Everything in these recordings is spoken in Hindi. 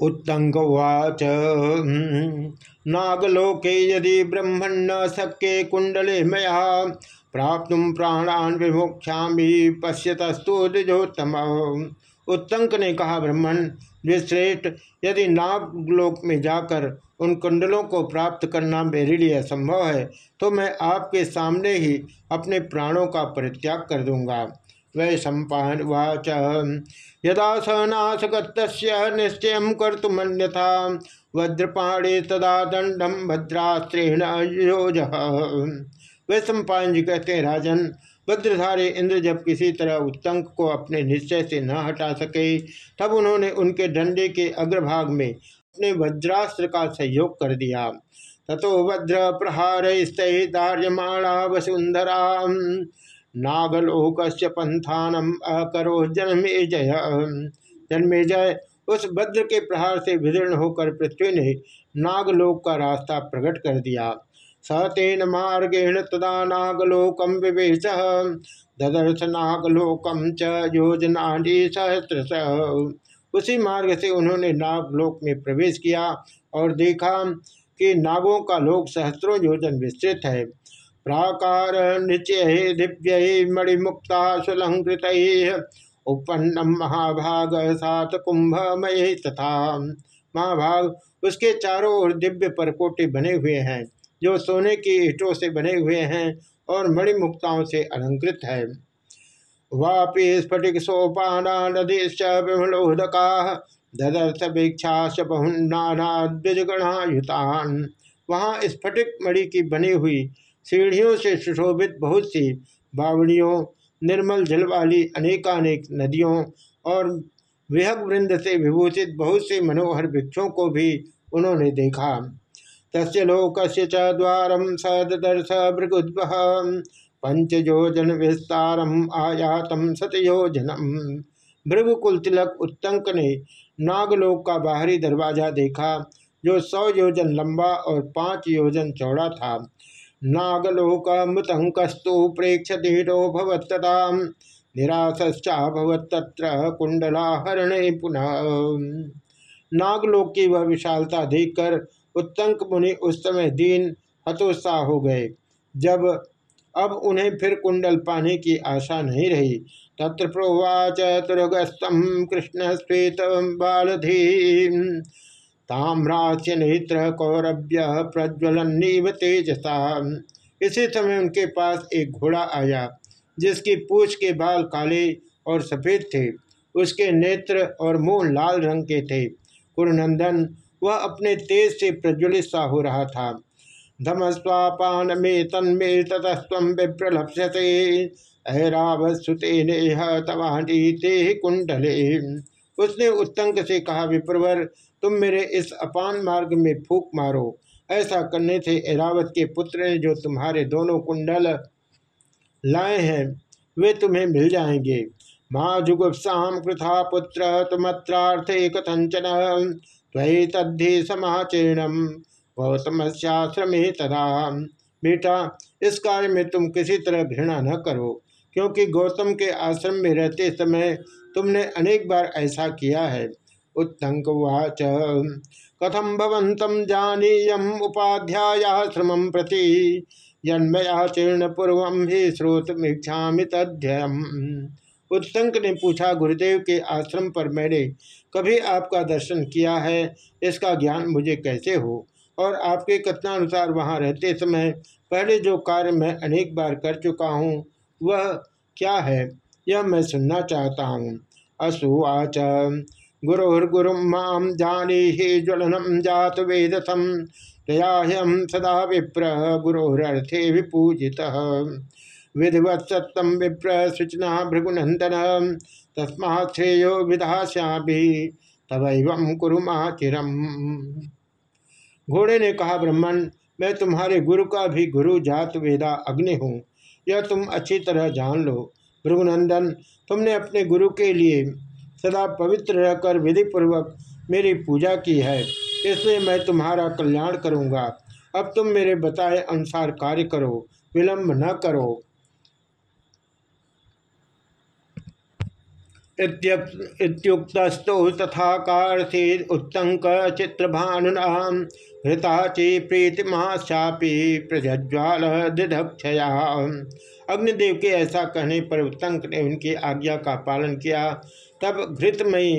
उत्तंगवाच नागलोके यदि ब्रह्मण न शक्य कुंडले मया प्राप्त प्राणान विमोक्षा पश्यतस्तु द्विजोत्तम। उत्तंक ने कहा, ब्रह्मण, विश्रेष्ठ, यदि नागलोक में जाकर उन कुंडलों को प्राप्त करना मेरे लिए असंभव है तो मैं आपके सामने ही अपने प्राणों का परित्याग कर दूँगा। वै सम्पान यदा स नाशगत निश्चय कर्तुमन्यथा वज्रपाणे तदा दंडम भद्रास्त्रेण योज। वे सम्पान जी कहते हैं राजन भद्रधारी इंद्र जब किसी तरह उत्तंक को अपने निश्चय से न हटा सके, तब उन्होंने उनके डंडे के अग्रभाग में अपने वज्रास्त्र का सहयोग कर दिया। तथो वज्र प्रहार दार्यमाणा वसुंधरा नागलोक पंथानम अकरो जन्मे जय। जन्मे जय, उस भद्र के प्रहार से विदीर्ण होकर पृथ्वी ने नागलोक का रास्ता प्रकट कर दिया। स तेन मार्गेण तदा नागलोकम विवेश ददर्श नागलोकम च योजना उसी मार्ग से उन्होंने नागलोक में प्रवेश किया और देखा कि नागों का लोक सहस्त्रों योजन विस्तृत है। प्राकार निचय दिव्य मणिमुक्ता सुलंकृत उपन्नम महाभाग सात कुंभमय तथा महाभाग, उसके चारों ओर दिव्य परकोटे बने हुए हैं, जो सोने की ईटों से बने हुए हैं और मणिमुक्ताओं से अलंकृत है। वापि स्फटिक सोपाना नदीश्च विमलोदका ददर्थ भिक्षा बहुनाद्विजगणायुतान वहाँ स्फटिक मणि की बनी हुई सीढ़ियों से सुशोभित बहुत सी बावड़ियों, निर्मल जल वाली अनेकानेक नदियों और विहग वृंद से विभूषित बहुत से मनोहर वृक्षों को भी उन्होंने देखा। तस् लोक च द्वारम सदर्श भृगुद्भ, पंचयोजन विस्तारम आयातम सतयोजनम। भृगुकुल तिलक उत्तंक ने नागलोक का बाहरी दरवाज़ा देखा, जो सौ योजन लंबा और पाँच योजन चौड़ा था। नागलोक मृतंकस्तु प्रेक्ष धीरो निराश्चाभवत तत्र कुंडलाहरणे पुनः। नागलोक की वह विशालता देखकर उत्तंक मुनि उस समय दीन हतोत्साह हो गए। जब अब उन्हें फिर कुंडल पाने की आशा नहीं रही, तत्र प्रोवाच तुरगस्तम कृष्ण श्वेत बालधी ताम्राच्य नेत्र कौरभ्य प्रज्वलनीव तेजसा। इसी समय उनके पास एक घोड़ा आया, जिसकी पूछ के बाल काले और सफ़ेद थे। उसके नेत्र और मुँह लाल रंग के थे। कुरुनंदन, वह अपने तेज से प्रज्वलित सा हो रहा था। धमस्वापान में तन्मे ततस्व विप्रलप्स्यते ऐरावसुते नेह तवाणी ते कुंडले उसने उत्तंक से कहा, विप्रवर तुम मेरे इस अपान मार्ग में फूक मारो। ऐसा करने से एरावत के पुत्र ने जो तुम्हारे दोनों कुंडल लाए हैं, वे तुम्हें मिल जाएँगे। माँ जुगुप्सा कृथा पुत्र तुमत्रार्थे कथंचन, त्वयि तद्धि समाचरणम। गौतमश्याश्रमे तदा। बेटा, इस कार्य में तुम किसी तरह घृणा न करो, क्योंकि गौतम के आश्रम में रहते समय तुमने अनेक बार ऐसा किया है। उत्तंकवाच कथम भवंतम जानीयम उपाध्यायाश्रम प्रति? जन्मया चीर्ण पूर्व ही स्रोतमीक्षा तध्ययम उत्तंक ने पूछा, गुरुदेव के आश्रम पर मैंने कभी आपका दर्शन किया है? इसका ज्ञान मुझे कैसे हो? और आपके कथनानुसार वहाँ रहते समय पहले जो कार्य मैं अनेक बार कर चुका हूँ, वह क्या है? यह मैं सुनना चाहता हूँ। असुवाच। गुरुर्गुरु माम जानी ही ज्वलनम जात वेदसम तयाह्यम सदा विप्र गुरोरर्थे विधिवत सत्तम विप्र सूचना भृगुनंदन तस्मा श्रेयो विधाश्याभि तवैवम कुरुमाचिरम घोड़े ने कहा ब्रह्मण मैं तुम्हारे गुरु का भी गुरु जात वेदा अग्नि हूँ। यह तुम अच्छी तरह जान लो। भृगुनंदन तुमने अपने गुरु के लिए सदा पवित्र रहकर विधि पूर्वक मेरी पूजा की है। इसलिए मैं तुम्हारा कल्याण करूँगा। अब तुम मेरे बताए अनुसार कार्य करो, विलंब न करो। इत्युक्तस्तु तथा कार्थे उत्तंक चित्रभानुना हृताची प्रीतिमाशापी प्रज्वाल दिधक्षया अग्निदेव के ऐसा कहने पर उत्तंक ने उनकी आज्ञा का पालन किया। तब घृतमयी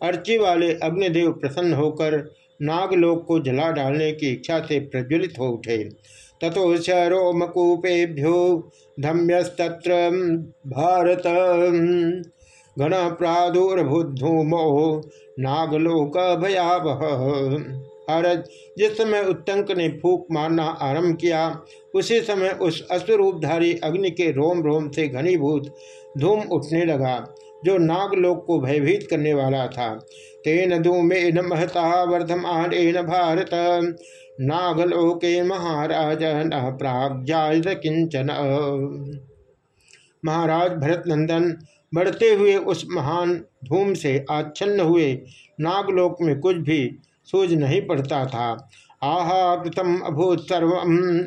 अर्ची वाले अग्निदेव प्रसन्न होकर नागलोक को जला डालने की इच्छा से प्रज्वलित हो उठे। तथो रोमकूपेभ्यो धम्यस्तत्र भारत घन प्रादुर्भुधूमो नागलोक भयावह भारत जिस समय उत्तंक ने फूक मारना आरंभ किया, उसी समय उस अश्वरूपधारी अग्नि के रोम रोम से घनीभूत धूम उठने लगा, जो नागलोक को भयभीत करने वाला था। तेन धूमेन महता वर्धमान एन भारत, नागलोके महाराज न प्राग्जात किंचन महाराज भरत नंदन बढ़ते हुए उस महान धूम से आच्छन्न हुए नागलोक में कुछ भी सूझ नहीं पड़ता था। आहा, कृतम अभूत सर्व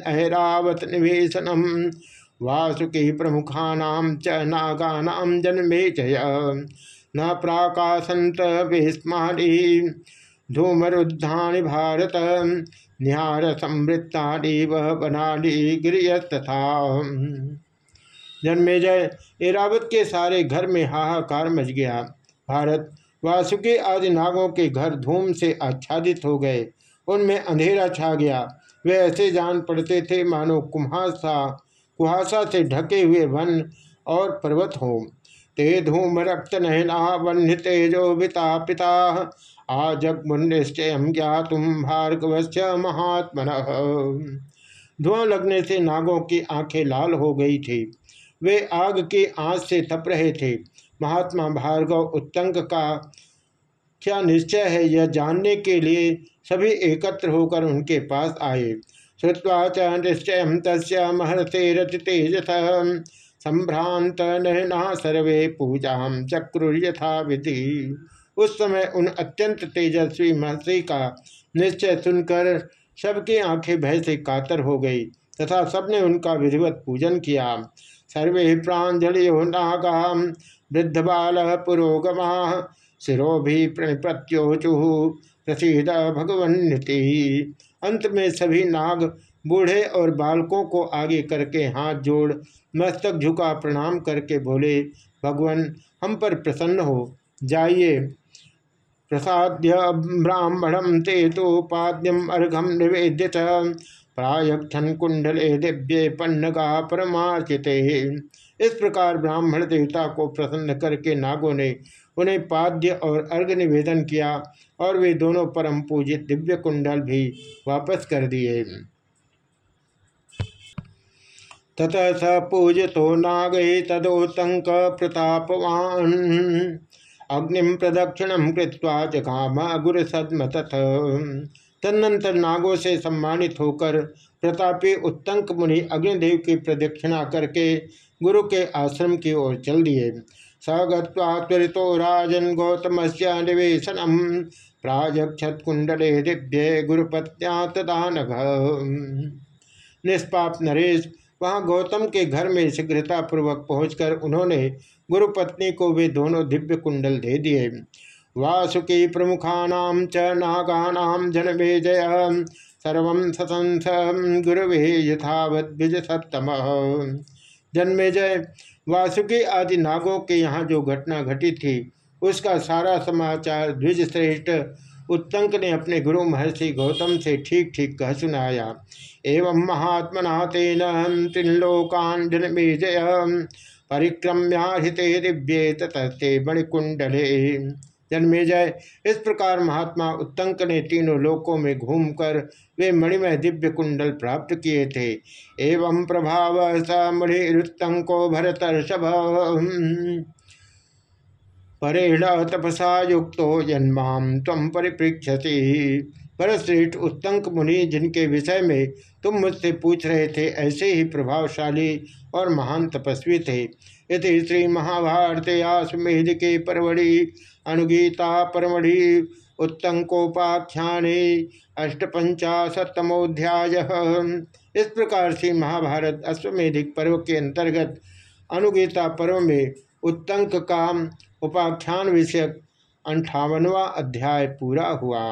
अहरावत निवेशनम। वासुकी प्रमुखानाम च नागानाम जन्मे चय न प्राकाशंत विस्मारी धूमरुद्धानि भारत। निहार समृत्तानि वह बनाली गिरियस्तथा जन्मे जय एरावत के सारे घर में हाहाकार मच गया। भारत वासुकी आदि नागों के घर धूम से आच्छादित हो गए। उनमें अंधेरा छा गया। वे ऐसे जान पड़ते थे मानो कुम्हासा कुहासा से ढके हुए वन और पर्वत हो। ते धूम रक्त नहना वन्य तेजो पिता पिता आजग मुनिश्चय ज्ञातुम भार्गवश्च महात्मन। धुआँ लगने से नागों की आँखें लाल हो गई थी। वे आग के आँच से तप रहे थे। महात्मा भार्गव उत्तंक का क्या निश्चय है यह जानने के लिए सभी एकत्र होकर उनके पास आए। श्रुवा च निश्चय तस् महर्षे रचितेजस संभ्रांत नहना सर्वे पूजा चक्रु यथा विधि। उस समय उन अत्यंत तेजस्वी महर्षि का निश्चय सुनकर सबकी आँखें भय से कातर हो गई तथा सबने उनका विधिवत पूजन किया। सर्वे प्राजलियो नागा वृद्ध बाल पुरोगमा शिरो भी प्रणिप्रत्योचु प्रसिद भगवन अंत में सभी नाग, बूढ़े और बालकों को आगे करके हाथ जोड़, मस्तक झुका प्रणाम करके बोले, भगवान, हम पर प्रसन्न हो, जाइए। प्रसाद्य ब्राह्मणम ते तो पाद्यम अर्घम निवेद्य प्रायक्षण कुंडले दिव्य पन्नगा परमार्चित। इस प्रकार ब्राह्मण देवता को प्रसन्न करके नागों ने उन्हें पाद्य और अर्घ निवेदन किया और वे दोनों परम पूजित दिव्य कुंडल भी वापस कर दिए। ततः स पूजितो नाग तदोतंक प्रतापवान। अग्निम प्रदक्षिणम कृत्वा जघाम गुरुसदम तथ। तदनंतर नागों से सम्मानित होकर प्रतापी उत्तंक मुनि अग्निदेव की प्रदक्षिणा करके गुरु के आश्रम की ओर चल दिए। स गत्वा राजन गौतम से निवेशनम प्राजक्षत्कुंडले दिव्य गुरुपत्या निष्पाप नरेश, वहाँ गौतम के घर में शीघ्रतापूर्वक पहुंचकर उन्होंने गुरुपत्नी को वे दोनों दिव्य कुंडल दे दिए। वासुकी प्रमुखानाम च नागानाम जनमे जय सर्व सतंस गुरुवे यथावत द्विज सप्तम जन्मे जय। वासुकी आदि नागों के यहाँ जो घटना घटी थी, उसका सारा समाचार द्विज श्रेष्ठ उत्तंक ने अपने गुरु महर्षि गौतम से ठीक ठीक कह सुनाया। एवं महात्मना तेन त्रिलोकान जन्मे जय परिक्रम्याहिते दिव्ये ततस्ते मणिकुंडले जन्मेजय इस प्रकार महात्मा उत्तंक ने तीनों लोकों में घूमकर वे मणिमय दिव्य कुंडल प्राप्त किए थे। एवं प्रभाव स मणिरुत्तंको भरत परेण तपसा युक्त जन्मा तम परिपृक्षति परश्रेष्ठ उत्तंक मुनि जिनके विषय में तुम मुझसे पूछ रहे थे, ऐसे ही प्रभावशाली और महान तपस्वी थे। इति श्री महाभारत आश्वेध के परवड़ी अनुगीता परमढ़ि उत्तंकोपाख्याने अष्टपंचाशतमोध्याय इस प्रकार से महाभारत अश्वमेधिक पर्व के अंतर्गत अनुगीता पर्व में उत्तंक का उपाख्यान विषयक अंठावनवा अध्याय पूरा हुआ।